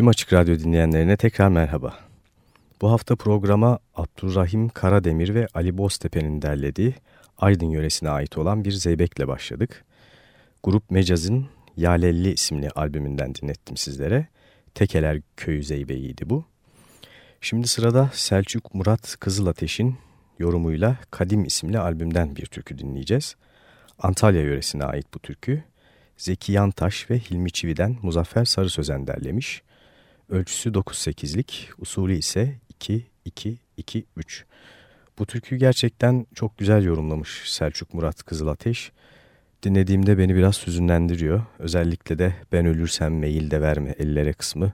Tüm Açık Radyo dinleyenlerine tekrar merhaba. Bu hafta programa Abdurrahim Karademir ve Ali Boztepe'nin derlediği Aydın yöresine ait olan bir zeybekle başladık. Grup Mecaz'ın Yalelli isimli albümünden dinlettim sizlere. Tekeler Köyü Zeybeğiydi bu. Şimdi sırada Selçuk Murat Kızılateş'in yorumuyla Kadim isimli albümden bir türkü dinleyeceğiz. Antalya yöresine ait bu türkü. Zeki Yantaş ve Hilmi Çivi'den Muzaffer Sarı Sözen derlemiş. Ölçüsü 9-8'lik, usulü ise 2-2-2-3. Bu türküyü gerçekten çok güzel yorumlamış Selçuk Murat Kızılateş. Dinlediğimde beni biraz hüzünlendiriyor. Özellikle de ben ölürsem meyil de verme ellere kısmı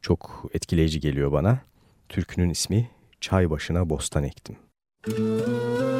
çok etkileyici geliyor bana. Türkünün ismi Çay Başına Bostan Ektim. Müzik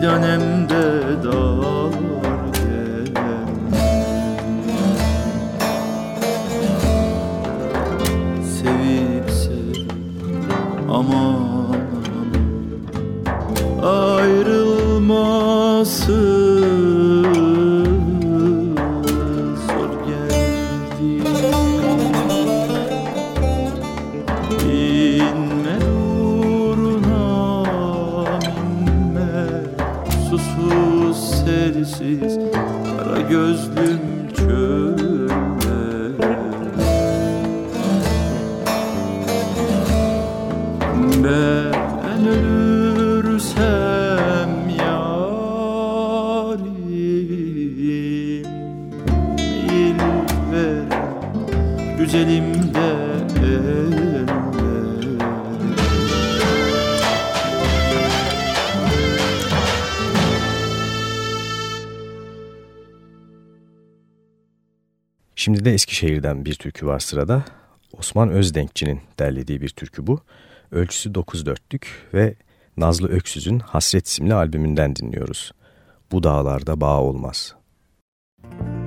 Şimdi de Eskişehir'den bir türkü var sırada. Osman Özdenkçi'nin derlediği bir türkü bu. Ölçüsü 9 dörtlük ve Nazlı Öksüz'ün Hasret isimli albümünden dinliyoruz. Bu dağlarda bağ olmaz. komşudan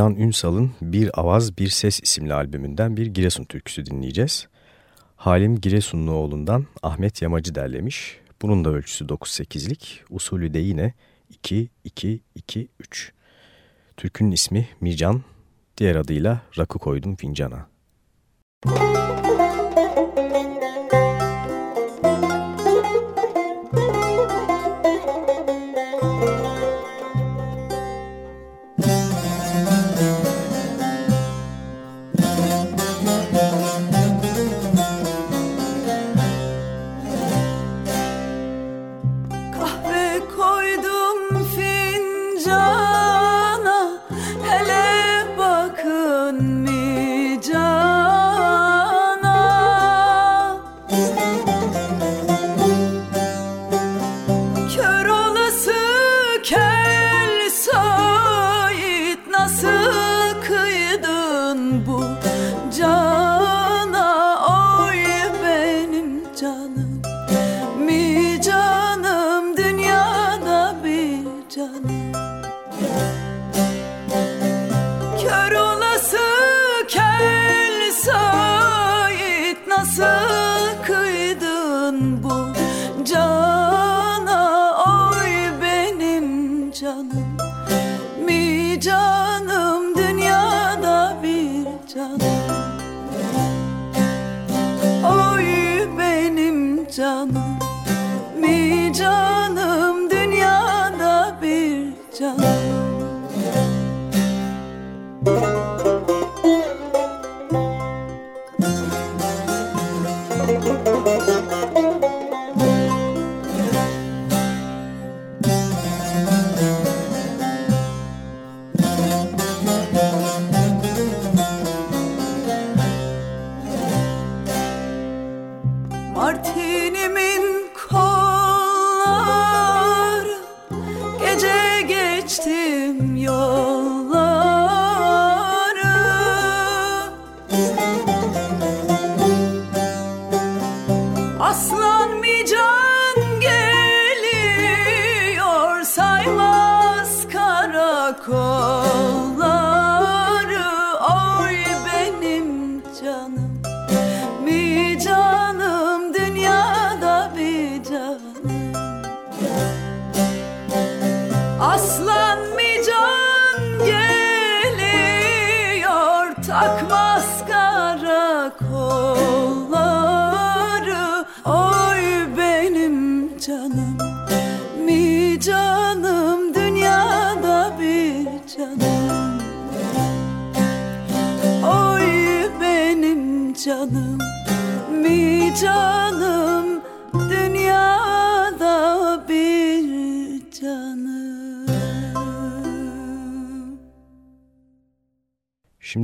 Niran Ünsal'ın Bir Avaz Bir Ses isimli albümünden bir Giresun türküsü dinleyeceğiz. Halim Giresunluoğlu'ndan Ahmet Yamacı derlemiş. Bunun da ölçüsü 9-8'lik, usulü de yine 2-2-2-3. Türkünün ismi Mican, diğer adıyla Rakı Koydum Fincana. Müzik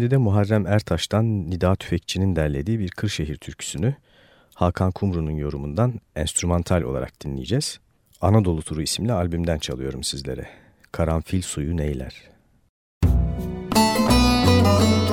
1977'de Muharrem Ertaş'tan Nida Tüfekçi'nin derlediği bir Kırşehir türküsünü Hakan Kumru'nun yorumundan enstrümantal olarak dinleyeceğiz. Anadolu Turu isimli albümden çalıyorum sizlere. Karanfil suyu neyler? Müzik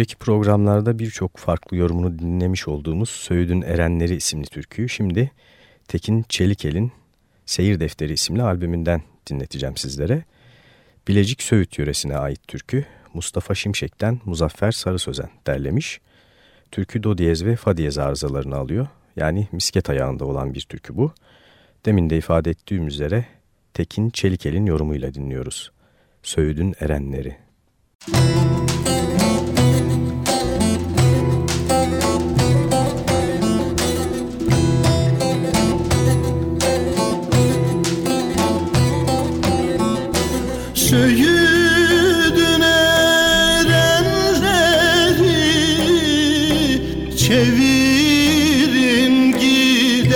Önceki programlarda birçok farklı yorumunu dinlemiş olduğumuz Söğüdün Erenleri isimli türküyü şimdi Tekin Çelikel'in Seyir Defteri isimli albümünden dinleteceğim sizlere. Bilecik Söğüt yöresine ait türkü Mustafa Şimşek'ten Muzaffer Sarı Sözen derlemiş. Türkü do diyez ve fa diyez arızalarını alıyor. Yani misket ayağında olan bir türkü bu. Demin de ifade ettiğim üzere Tekin Çelikel'in yorumuyla dinliyoruz. Söğüdün Erenleri. Müzik Söğüdün erenleri çevirin gidenleri.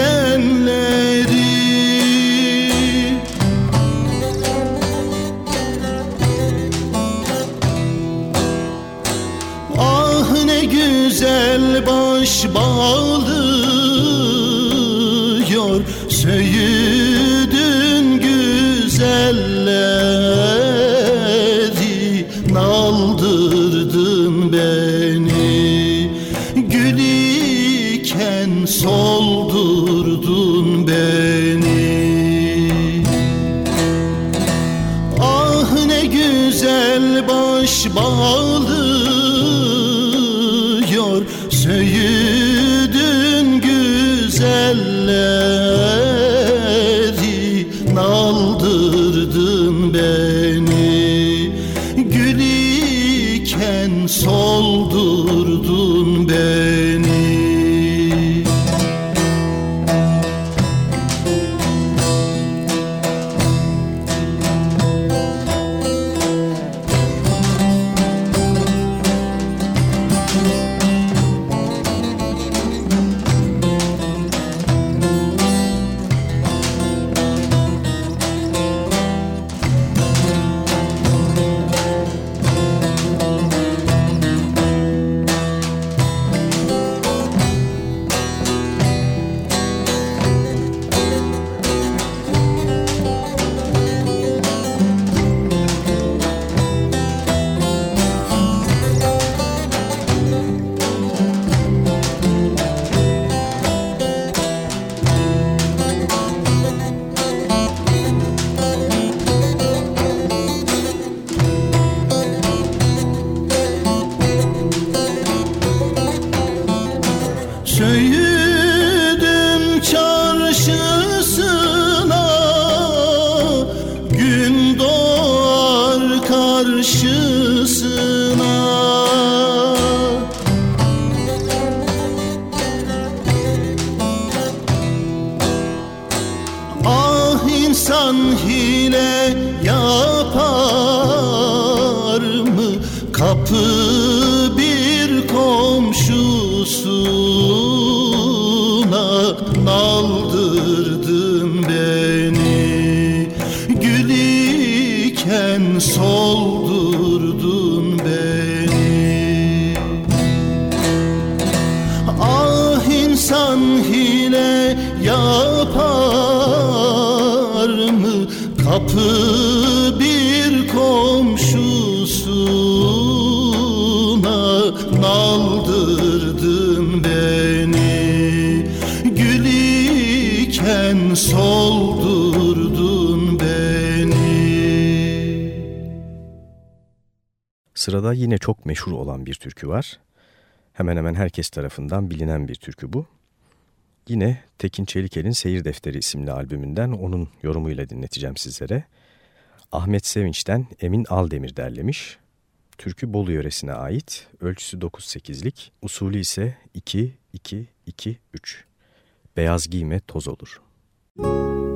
Ah ne güzel baş bağlıyor baş bağlıyor Yine çok meşhur olan bir türkü var. Hemen hemen herkes tarafından bilinen bir türkü bu. Yine Tekin Çelikel'in Seyir Defteri isimli albümünden onun yorumuyla dinleteceğim sizlere. Ahmet Sevinç'ten Emin Aldemir derlemiş. Türkü Bolu yöresine ait. Ölçüsü 9-8'lik, usulü ise 2-2-2-3. Beyaz giyme toz olur. Beyaz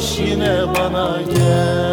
yine bana gel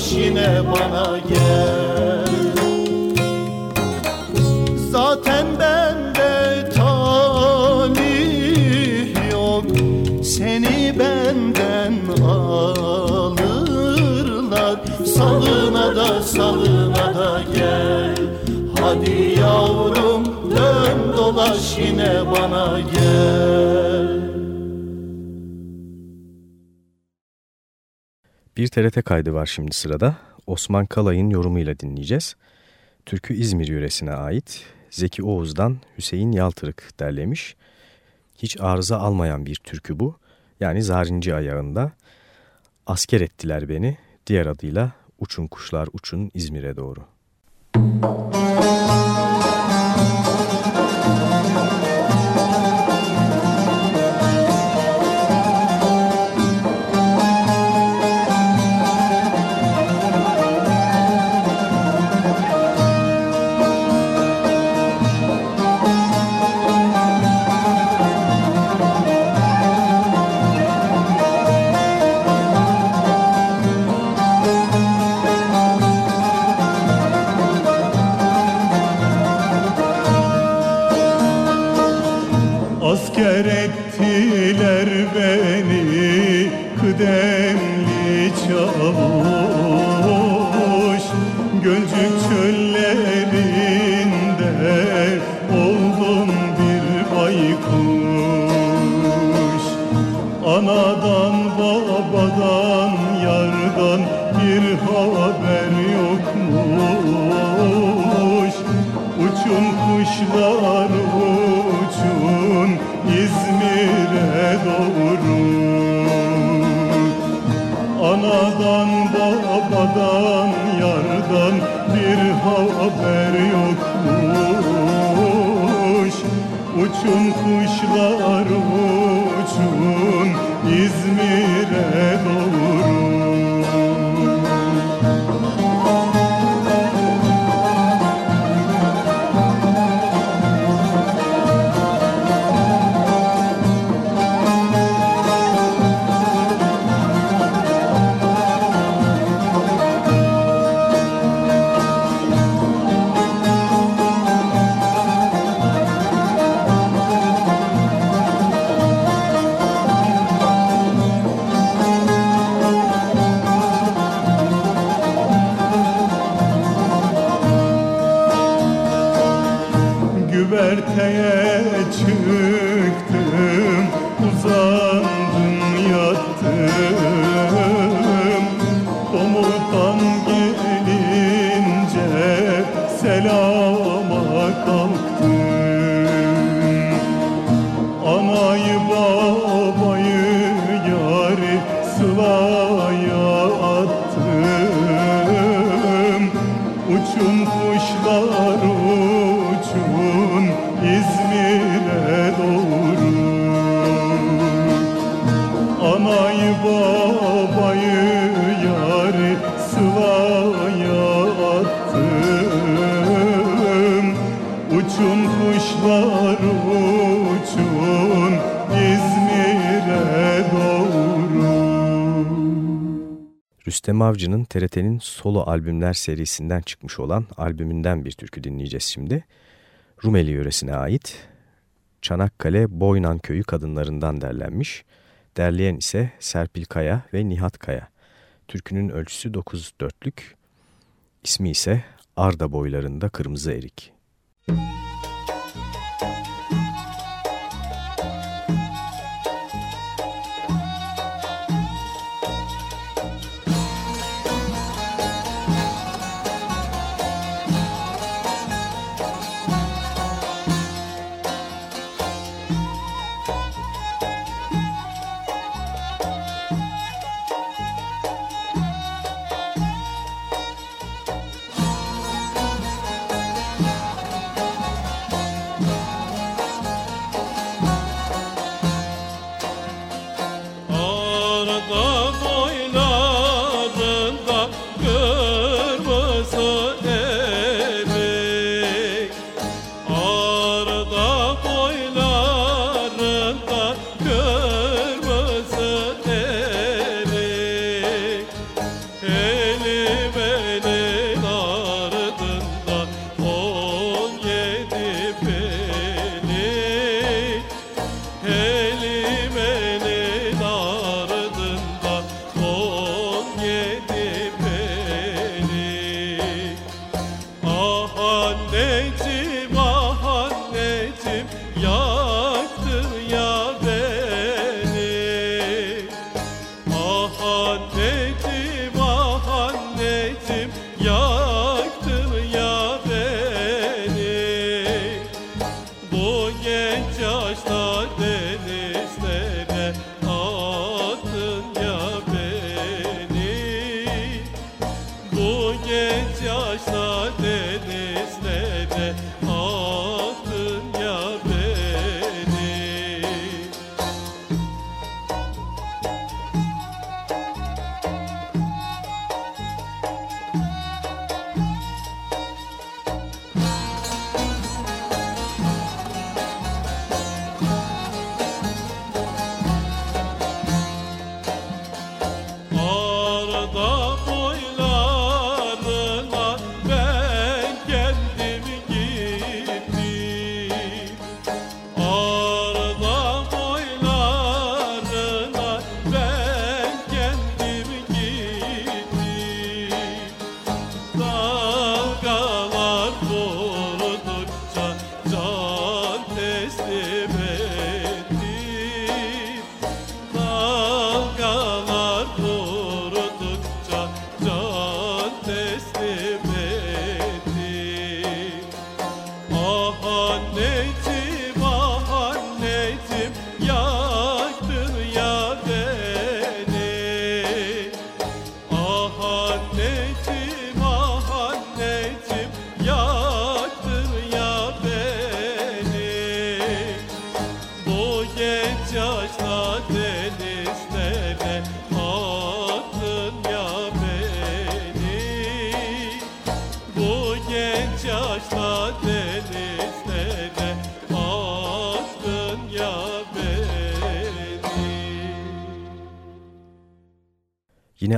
dolaş yine bana gel. Zaten bende talih yok. Seni benden alırlar. Salına da salına da gel. Hadi yavrum dön dolaş yine bana gel Bir TRT kaydı var şimdi sırada. Osman Kalay'ın yorumuyla dinleyeceğiz. Türkü İzmir yöresine ait. Zeki Oğuz'dan Hüseyin Yaltırık derlemiş. Hiç arıza almayan bir türkü bu. Yani zarinci ayağında. Asker ettiler beni. Diğer adıyla Uçun Kuşlar Uçun İzmir'e doğru. Asker Anadan babadan yardan bir haber yokmuş. Uçun kuşlar uçun İzmir'e doğru. Anadan babadan yardan bir haber yokmuş. Uçun kuşlar uçun İzmir'e doğru anayı babayı yari sılaya attım. Uçun kuşlar Rüstem Avcı'nın TRT'nin solo albümler serisinden çıkmış olan albümünden bir türkü dinleyeceğiz şimdi. Rumeli yöresine ait Çanakkale Boynan Köyü kadınlarından derlenmiş. Derleyen ise Serpil Kaya ve Nihat Kaya. Türkünün ölçüsü 9-4'lük, ismi ise Arda boylarında kırmızı erik. Müzik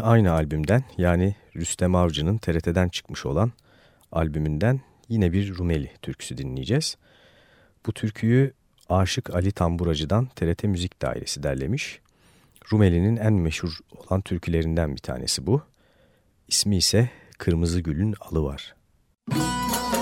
aynı albümden yani Rüstem Avcı'nın TRT'den çıkmış olan albümünden yine bir Rumeli türküsü dinleyeceğiz. Bu türküyü Aşık Ali Tamburacı'dan TRT Müzik Dairesi derlemiş. Rumeli'nin en meşhur olan türkülerinden bir tanesi bu. İsmi ise Kırmızı Gül'ün Alı Var. Müzik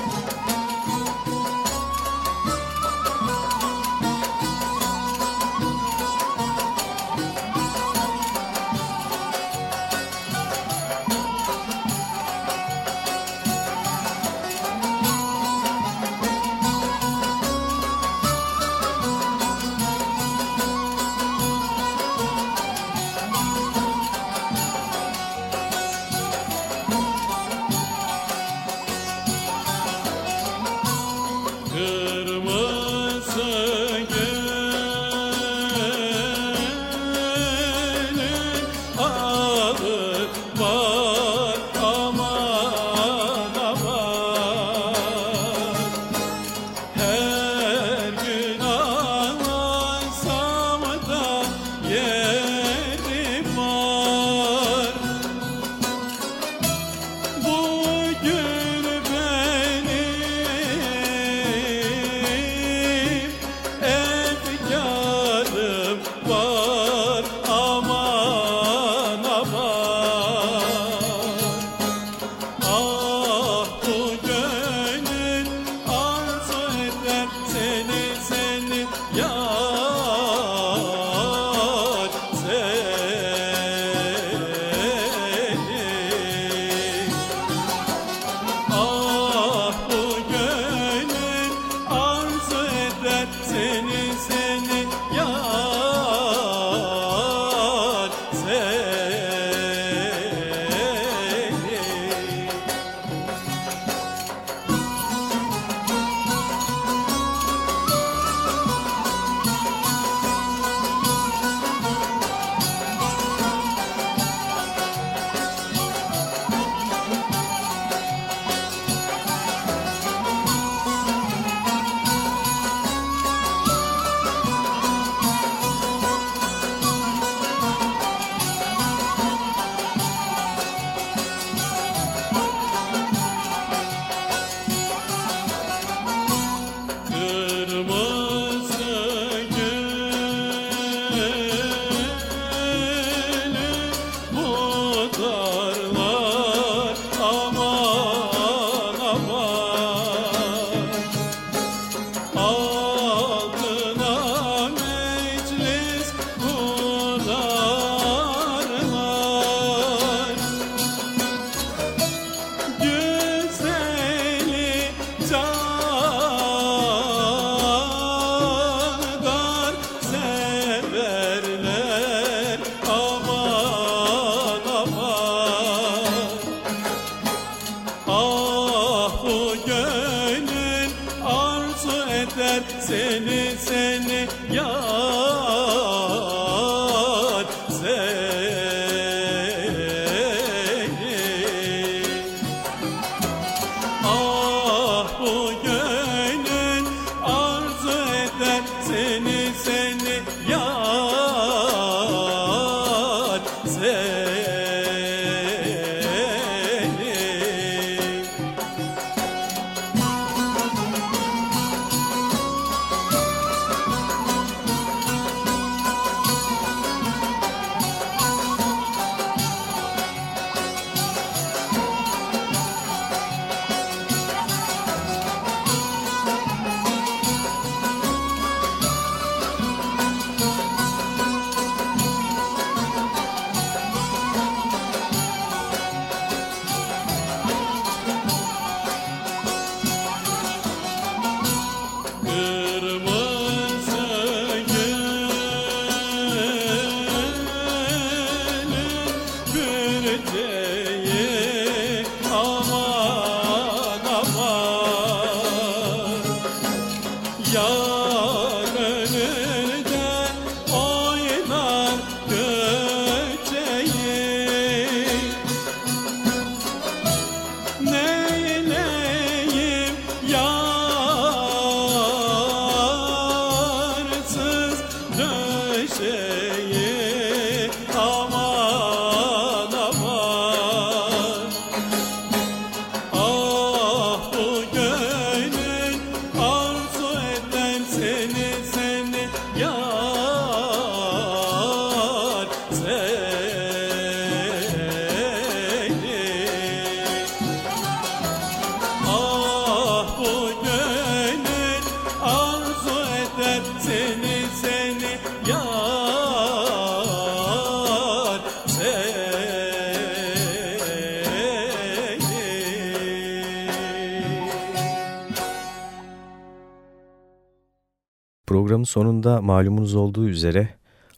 Programın sonunda malumunuz olduğu üzere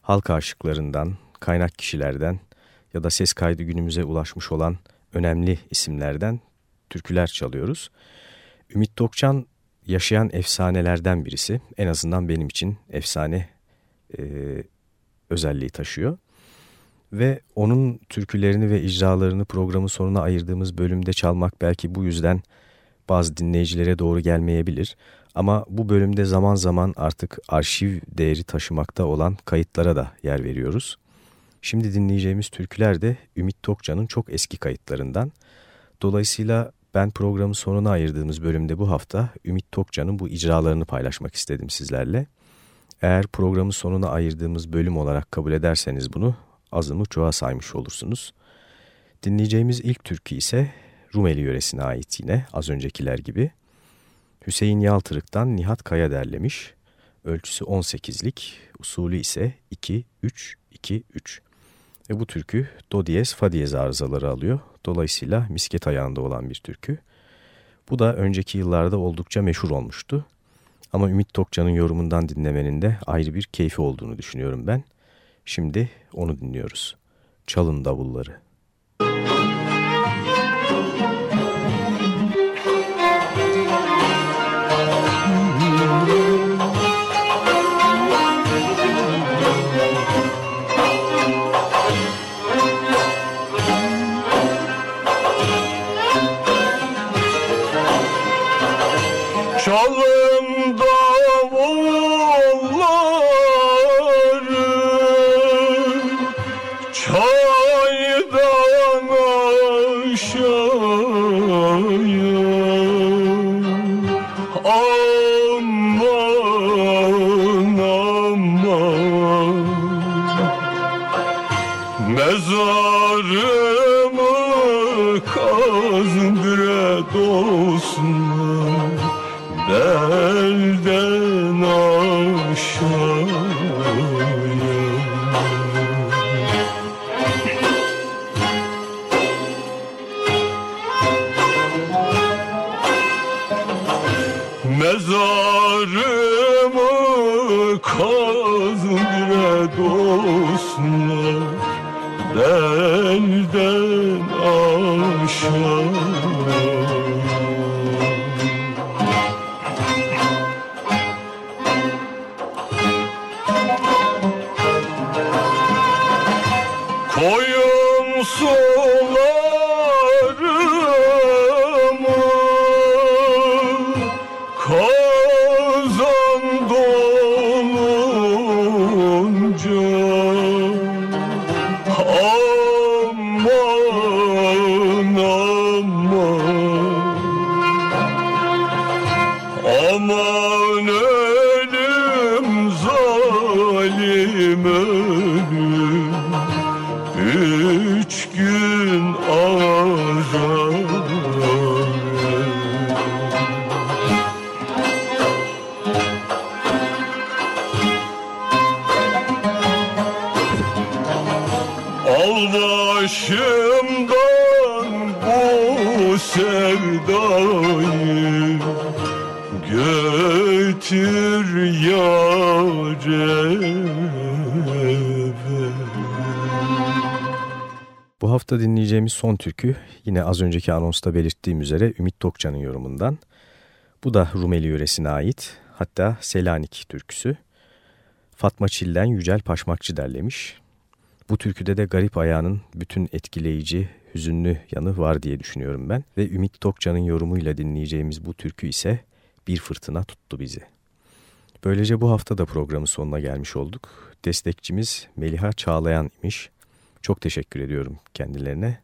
halk aşıklarından, kaynak kişilerden ya da ses kaydı günümüze ulaşmış olan önemli isimlerden türküler çalıyoruz. Ümit Tokcan yaşayan efsanelerden birisi. En azından benim için efsane e, özelliği taşıyor. Ve onun türkülerini ve icralarını programın sonuna ayırdığımız bölümde çalmak belki bu yüzden bazı dinleyicilere doğru gelmeyebilir. Ama bu bölümde zaman zaman artık arşiv değeri taşımakta olan kayıtlara da yer veriyoruz. Şimdi dinleyeceğimiz türküler de Ümit Tokcan'ın çok eski kayıtlarından. Dolayısıyla ben programın sonuna ayırdığımız bölümde bu hafta Ümit Tokcan'ın bu icralarını paylaşmak istedim sizlerle. Eğer programın sonuna ayırdığımız bölüm olarak kabul ederseniz bunu azımı çoğa saymış olursunuz. Dinleyeceğimiz ilk türkü ise Rumeli yöresine ait yine az öncekiler gibi. Hüseyin Yaltırık'tan Nihat Kaya derlemiş. Ölçüsü 18'lik, usulü ise 2-3-2-3. Ve bu türkü do diyez fa diyez arızaları alıyor. Dolayısıyla misket ayağında olan bir türkü. Bu da önceki yıllarda oldukça meşhur olmuştu. Ama Ümit Tokcan'ın yorumundan dinlemenin de ayrı bir keyfi olduğunu düşünüyorum ben. Şimdi onu dinliyoruz. Çalın davulları. suçlu türkü yine az önceki anonsta belirttiğim üzere Ümit Tokcan'ın yorumundan. Bu da Rumeli yöresine ait hatta Selanik türküsü. Fatma Çil'den Yücel Paşmakçı derlemiş. Bu türküde de garip ayağının bütün etkileyici, hüzünlü yanı var diye düşünüyorum ben. Ve Ümit Tokcan'ın yorumuyla dinleyeceğimiz bu türkü ise bir fırtına tuttu bizi. Böylece bu hafta da programın sonuna gelmiş olduk. Destekçimiz Meliha Çağlayan imiş. Çok teşekkür ediyorum kendilerine.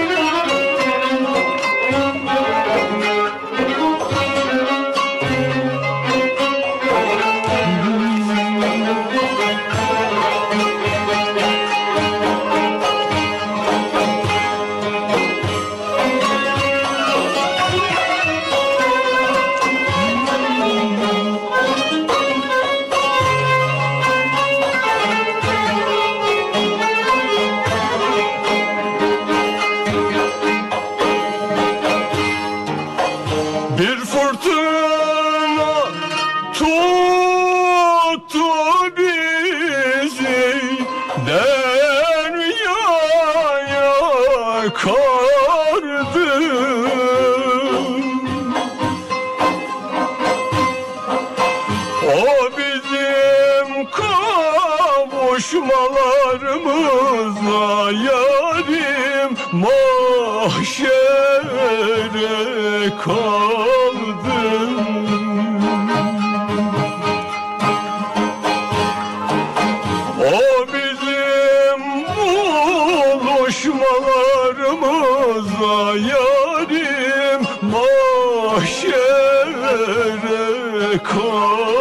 cool.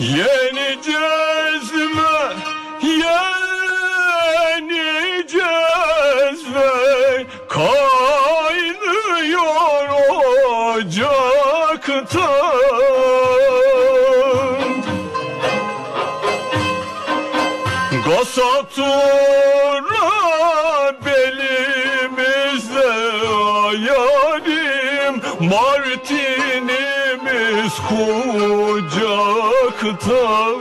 Yay! Kucaktan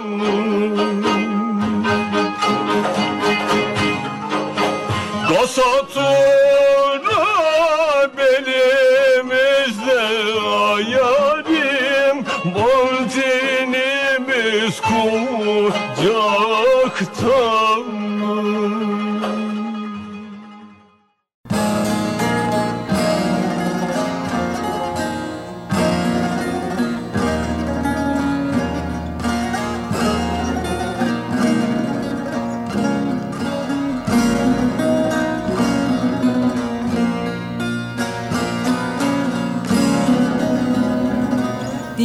Gasatura